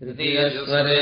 तृतीयस्वरे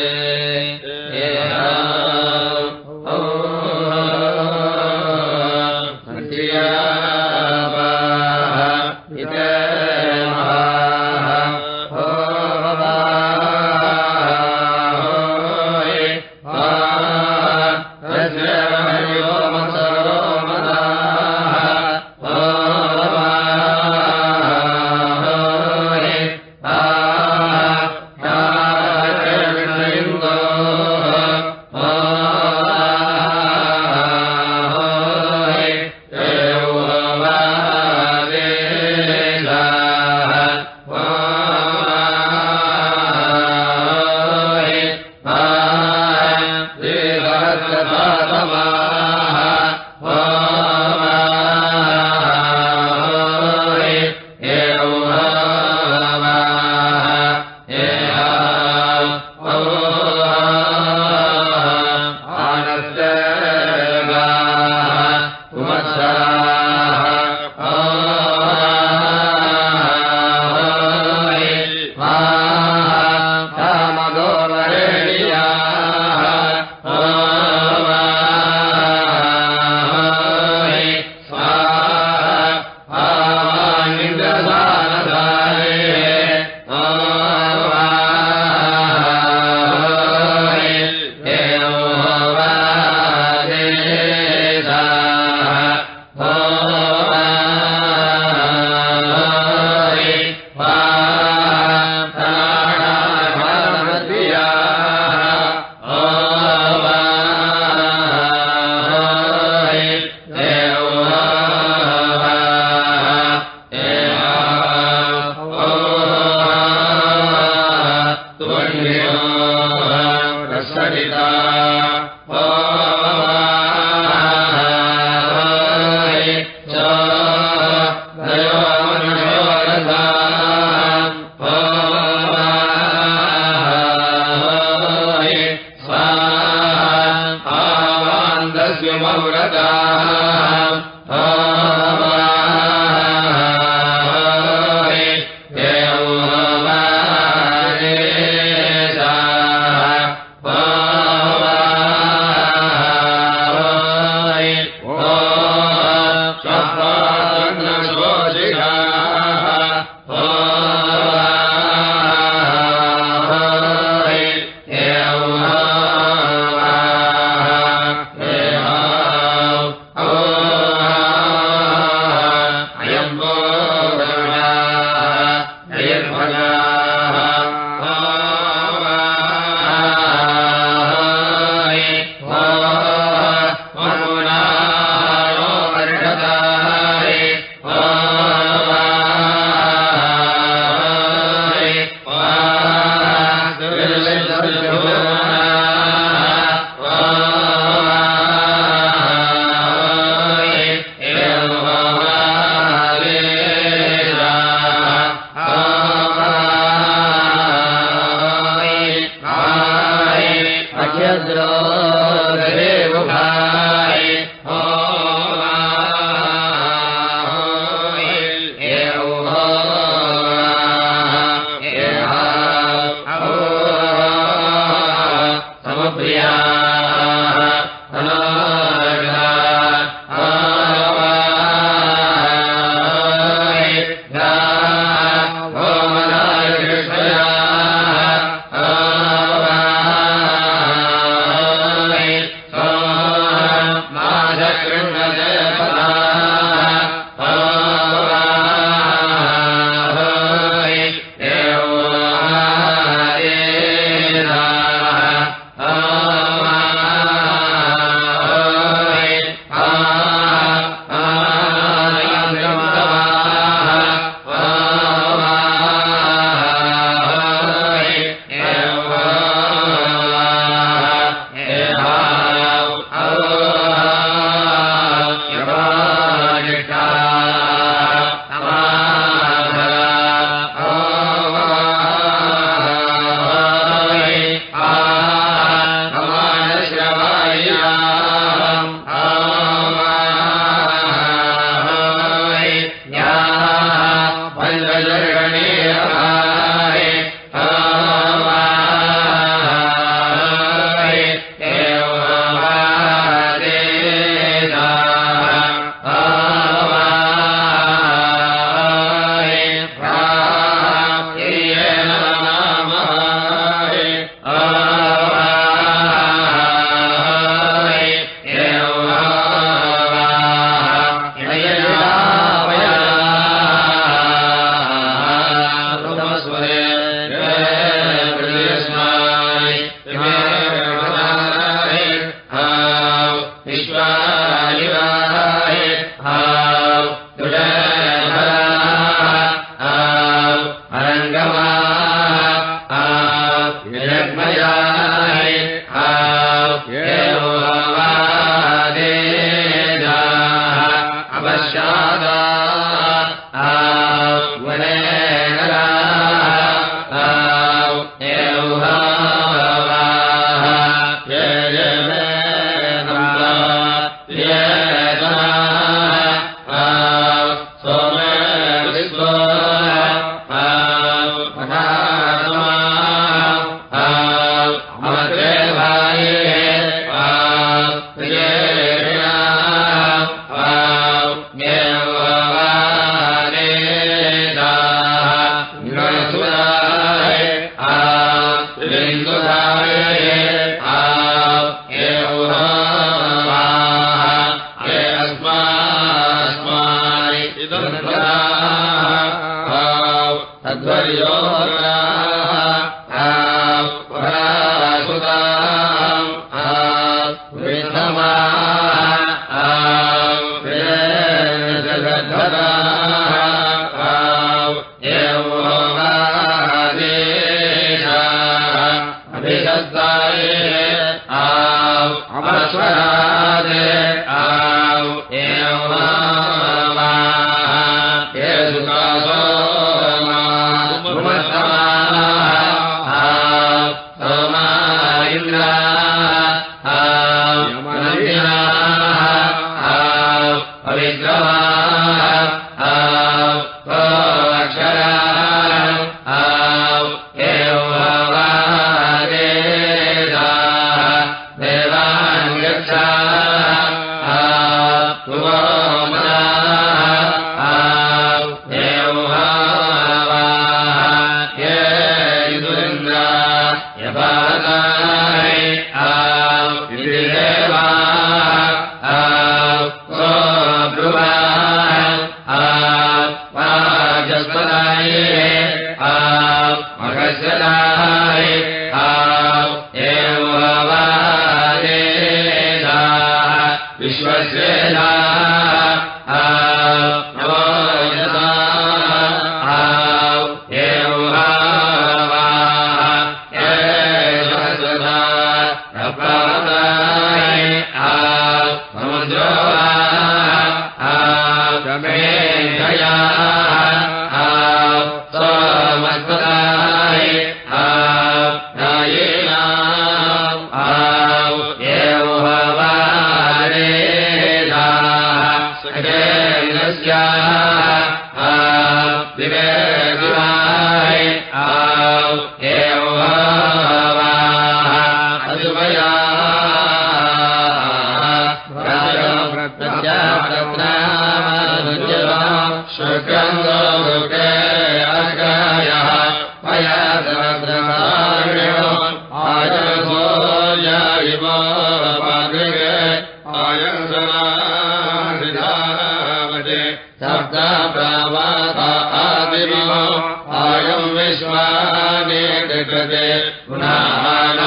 Svane कृते पुनः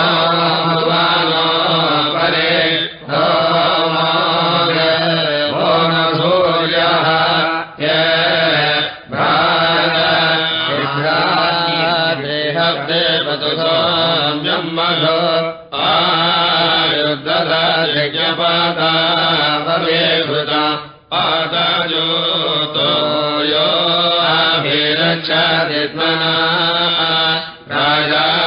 राजा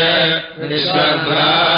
परिहेन्द्र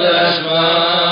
स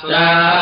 सुमजामा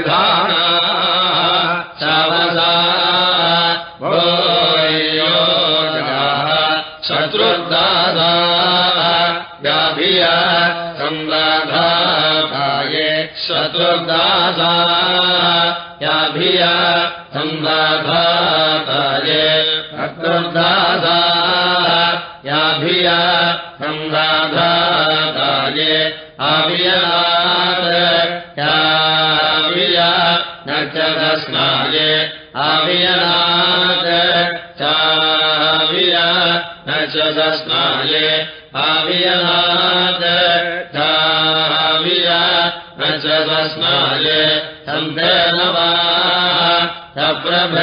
धामसा ओ शत्रुर्दा याभिया संबाधागे शत्रुर्दा या भ सम्बाधा शत्रुर्दा या आभिया न च भस्माले आभि न चभस्माले आभि न चभस्माले सम् धनवा प्रभ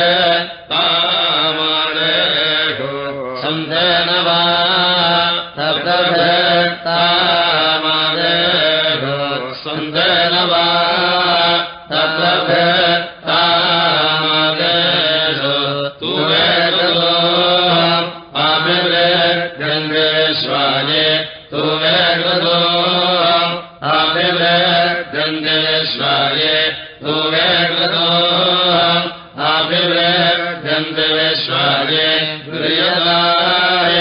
देवेश्वरे प्रियदाय